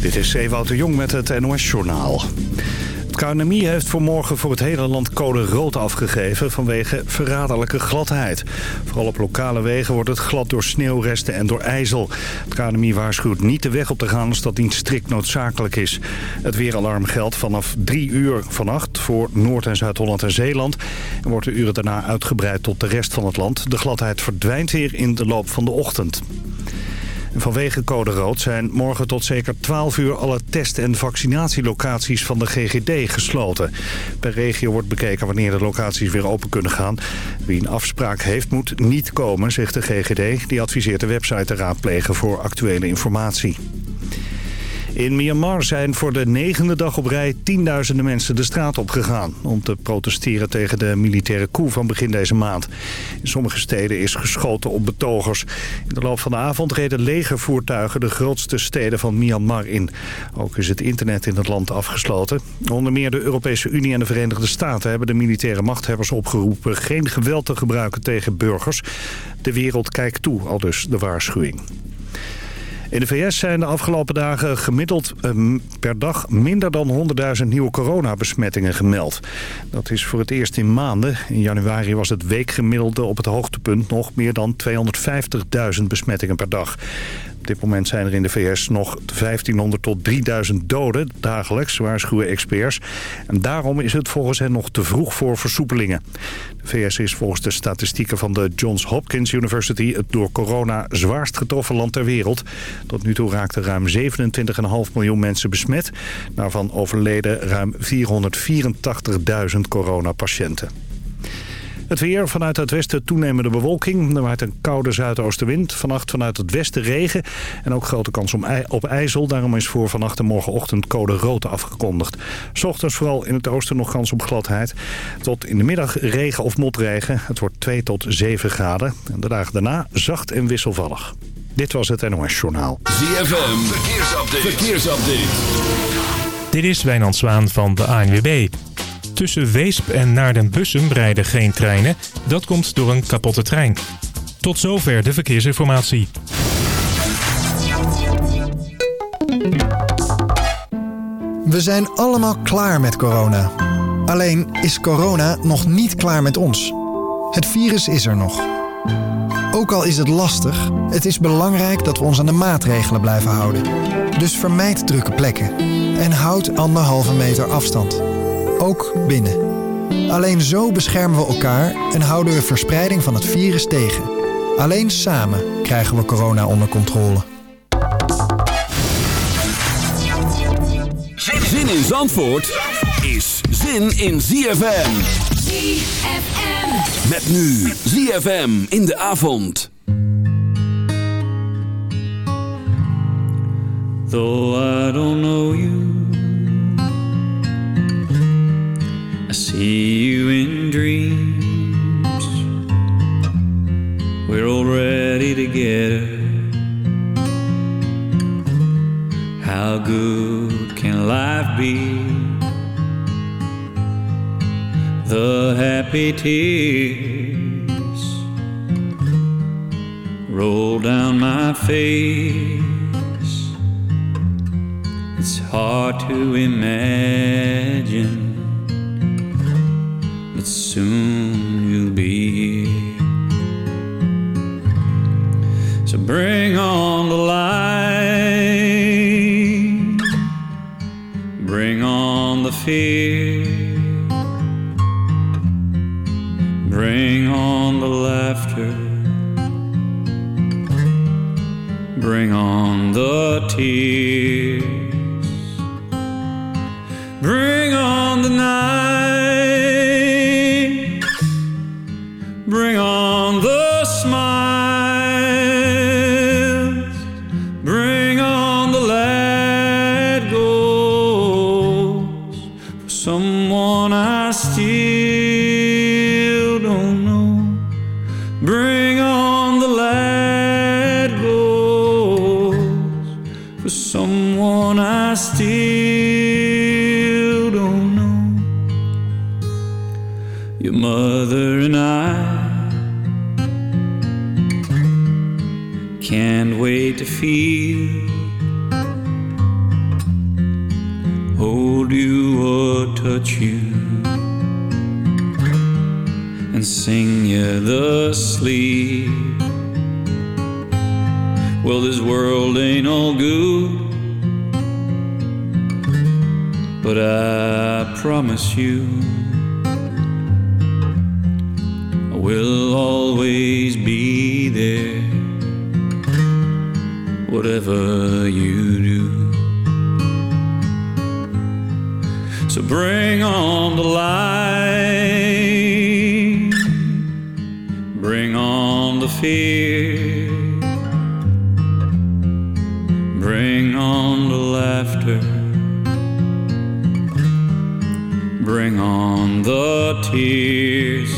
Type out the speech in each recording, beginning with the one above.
Dit is Ewout de Jong met het NOS-journaal. Het KNMI heeft voor morgen voor het hele land code rood afgegeven vanwege verraderlijke gladheid. Vooral op lokale wegen wordt het glad door sneeuwresten en door ijzel. Het KNMI waarschuwt niet de weg op te gaan als dat niet strikt noodzakelijk is. Het weeralarm geldt vanaf 3 uur vannacht voor Noord- en Zuid-Holland en Zeeland. En wordt de uren daarna uitgebreid tot de rest van het land. De gladheid verdwijnt weer in de loop van de ochtend. Vanwege code rood zijn morgen tot zeker 12 uur alle test- en vaccinatielocaties van de GGD gesloten. Per regio wordt bekeken wanneer de locaties weer open kunnen gaan. Wie een afspraak heeft moet niet komen, zegt de GGD. Die adviseert de website te raadplegen voor actuele informatie. In Myanmar zijn voor de negende dag op rij tienduizenden mensen de straat op gegaan... om te protesteren tegen de militaire coup van begin deze maand. In sommige steden is geschoten op betogers. In de loop van de avond reden legervoertuigen de grootste steden van Myanmar in. Ook is het internet in het land afgesloten. Onder meer de Europese Unie en de Verenigde Staten... hebben de militaire machthebbers opgeroepen geen geweld te gebruiken tegen burgers. De wereld kijkt toe, al dus de waarschuwing. In de VS zijn de afgelopen dagen gemiddeld ehm, per dag minder dan 100.000 nieuwe coronabesmettingen gemeld. Dat is voor het eerst in maanden. In januari was het weekgemiddelde op het hoogtepunt nog meer dan 250.000 besmettingen per dag. Dit moment zijn er in de VS nog 1500 tot 3000 doden dagelijks, waarschuwen experts. En daarom is het volgens hen nog te vroeg voor versoepelingen. De VS is volgens de statistieken van de Johns Hopkins University... het door corona zwaarst getroffen land ter wereld. Tot nu toe raakten ruim 27,5 miljoen mensen besmet. Daarvan overleden ruim 484.000 coronapatiënten. Het weer vanuit het westen toenemende bewolking. Er waait een koude zuidoostenwind. Vannacht vanuit het westen regen. En ook grote kans op ijzel. Daarom is voor vannacht en morgenochtend code rood afgekondigd. S ochtends vooral in het oosten nog kans op gladheid. Tot in de middag regen of motregen. Het wordt 2 tot 7 graden. En de dagen daarna zacht en wisselvallig. Dit was het NOS Journaal. ZFM, verkeersupdate. verkeersupdate. Dit is Wijnand Zwaan van de ANWB. Tussen Weesp en Naarden-Bussum rijden geen treinen. Dat komt door een kapotte trein. Tot zover de verkeersinformatie. We zijn allemaal klaar met corona. Alleen is corona nog niet klaar met ons. Het virus is er nog. Ook al is het lastig, het is belangrijk dat we ons aan de maatregelen blijven houden. Dus vermijd drukke plekken en houd anderhalve meter afstand. Ook binnen. Alleen zo beschermen we elkaar en houden we verspreiding van het virus tegen. Alleen samen krijgen we corona onder controle. Zin in Zandvoort is zin in ZFM. ZFM. Met nu ZFM in de avond. Though I don't know you I see you in dreams. We're already together. How good can life be? The happy tears roll down my face. It's hard to imagine soon you'll be here. So bring on the light, bring on the fear, fear, bring on the laughter, bring on the tears,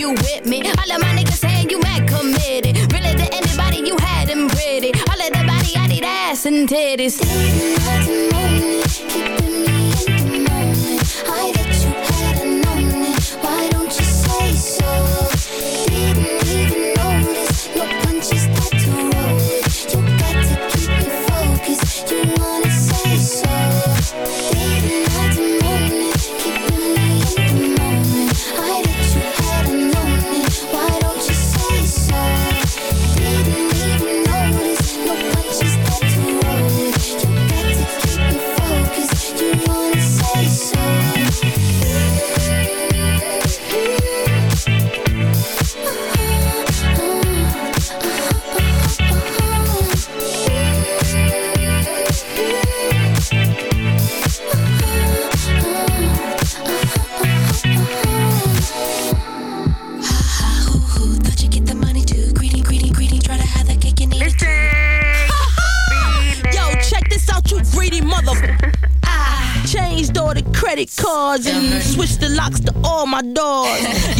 you with me. All of my niggas saying you mad committed. Really to anybody you had them pretty. All of the body, I need ass and titties. Didn't cards and switch the locks to all my doors.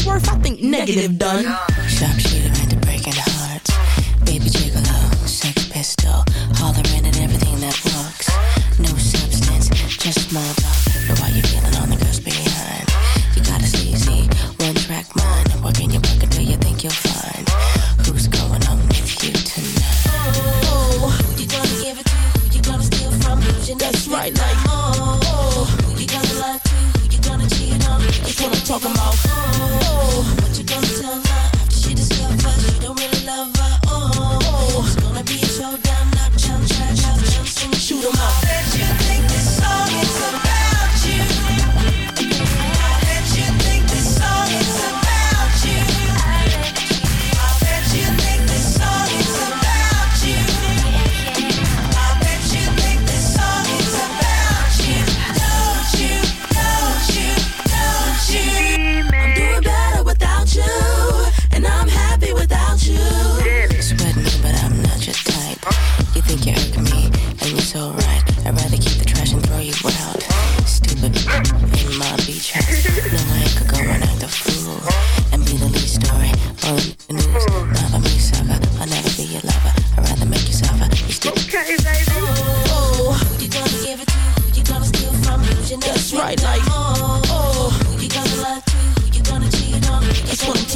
worth? I think negative done. Into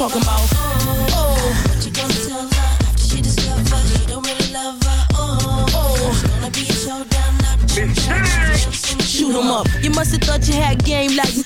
talking about. Oh, What you gonna tell her after she discovers you don't really love her? Oh, oh. it's gonna be a showdown, not shoot 'em up. You must have thought you had game like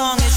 song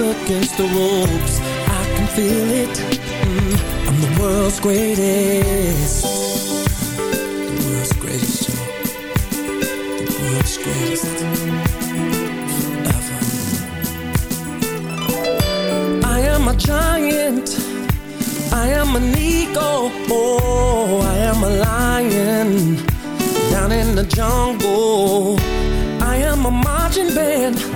my against the ropes. I can feel it. Mm, I'm the world's greatest. The world's greatest. The world's greatest. Forever. I am a giant. I am an eagle. Oh, I am a lion down in the jungle. I am a marching band.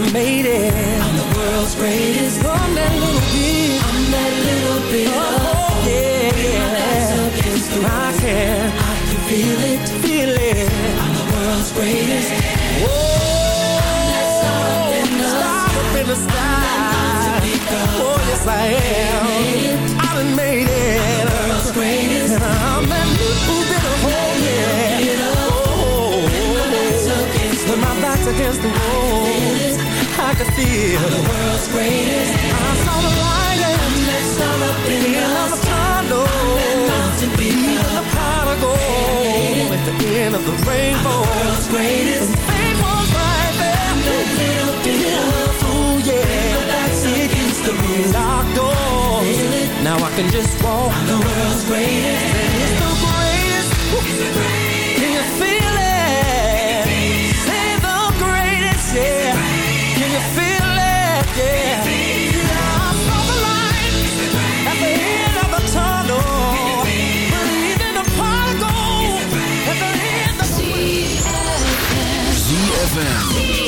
I made it. I'm the world's greatest. I'm that little bit. I'm that little bit. Oh, yeah. Against the I can. I can feel it. Feel it. I'm the world's greatest. Whoa. I'm that star up in the star up in the sky. Oh, yes, I am. I done made it. I'm the world's greatest. I'm that little bit of hope, yeah. Oh, when my back's against the wall, I can feel the world's greatest. I saw the light and that sun up in the tunnel. Even the at the end of the rainbow. The world's greatest. And fame was right there. That little bit of ooh yeah. Back's against the rules locked doors. Now I can just walk. I'm the world's greatest. ZFM.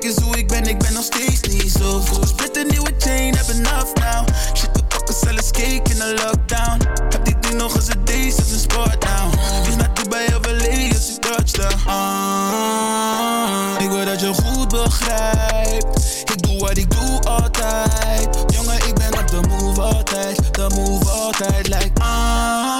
Kijk eens hoe ik ben, ik ben nog steeds niet zo goed. Split een nieuwe chain, heb enough now. Shit, we pakken zelfs cake in de lockdown. Heb dit nu nog eens een days als een sport now. Vlieg naar Dubai of LA als ik touchdown. Ah, ik wil dat je goed begrijpt. Ik doe wat ik doe altijd. Jongen, ik ben op de move altijd. De move altijd, like ah.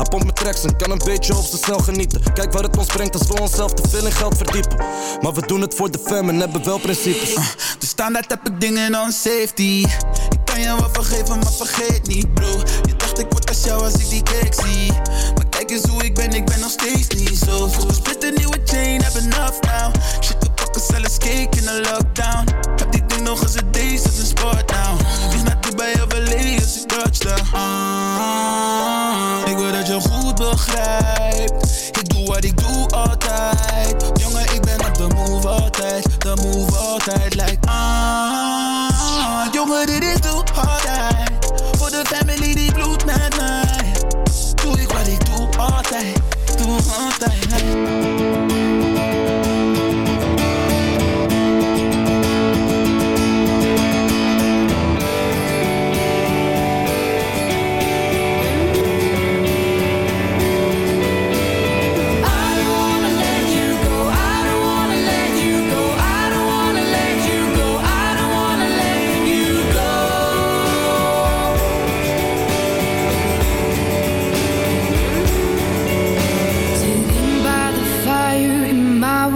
Hij pompt met tracks en kan een beetje op ze snel genieten. Kijk waar het ons brengt als we onszelf te veel in geld verdiepen. Maar we doen het voor de fam en hebben wel principes. Dus standaard heb ik dingen on safety. Ik kan je wel vergeven, maar vergeet niet, bro. Je dacht ik word als jou als ik die cake zie. Maar kijk eens hoe ik ben, ik ben nog steeds niet zo. Split een nieuwe chain, heb enough now. Shit, we pakken zelfs cake in de lockdown. Heb dit nog eens een days als een sport now. Vlieg naar Dubai of LA als ik touchdown. Ah, ik wil dat je goed begrijpt. Ik doe wat ik doe altijd. Jongen, ik ben op de move altijd. De move altijd, like ah. Jongen, dit is doe altijd. Voor de family die bloedt met mij. Doe ik wat ik doe altijd. Doe altijd, like.